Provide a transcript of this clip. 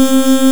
Música